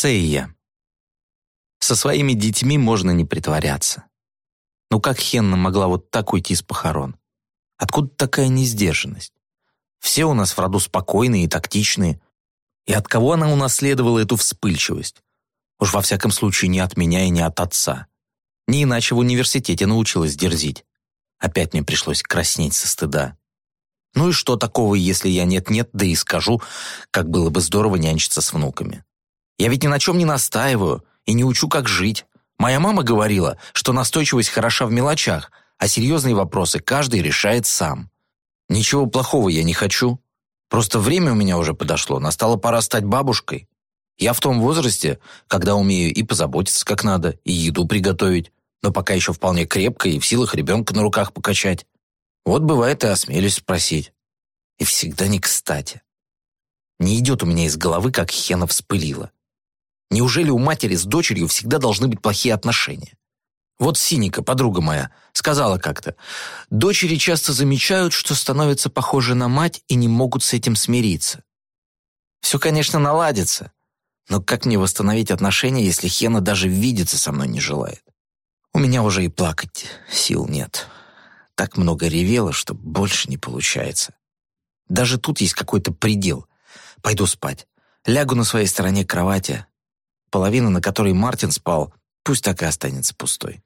Сейя. Со своими детьми можно не притворяться. Ну как Хенна могла вот так уйти с похорон? Откуда такая несдержанность? Все у нас в роду спокойные и тактичные. И от кого она унаследовала эту вспыльчивость? Уж во всяком случае не от меня и не от отца. Не иначе в университете научилась дерзить. Опять мне пришлось краснеть со стыда. Ну и что такого, если я нет-нет, да и скажу, как было бы здорово нянчиться с внуками. Я ведь ни на чем не настаиваю и не учу, как жить. Моя мама говорила, что настойчивость хороша в мелочах, а серьезные вопросы каждый решает сам. Ничего плохого я не хочу. Просто время у меня уже подошло, настала пора стать бабушкой. Я в том возрасте, когда умею и позаботиться как надо, и еду приготовить, но пока еще вполне крепко и в силах ребенка на руках покачать. Вот бывает и осмелюсь спросить. И всегда не кстати. Не идет у меня из головы, как Хена вспылила. Неужели у матери с дочерью всегда должны быть плохие отношения? Вот Синика, подруга моя, сказала как-то, «Дочери часто замечают, что становятся похожи на мать и не могут с этим смириться». Все, конечно, наладится, но как мне восстановить отношения, если Хена даже видеться со мной не желает? У меня уже и плакать сил нет. Так много ревела, что больше не получается. Даже тут есть какой-то предел. Пойду спать. Лягу на своей стороне кровати. Половина, на которой Мартин спал, пусть так и останется пустой.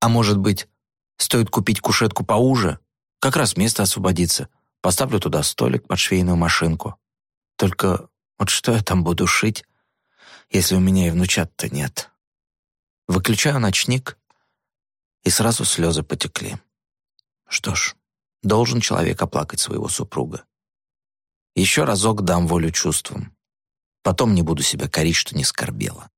А может быть, стоит купить кушетку поуже? Как раз место освободится. Поставлю туда столик под швейную машинку. Только вот что я там буду шить, если у меня и внучат-то нет? Выключаю ночник, и сразу слезы потекли. Что ж, должен человек оплакать своего супруга. Еще разок дам волю чувствам. Потом не буду себя корить, что не скорбела.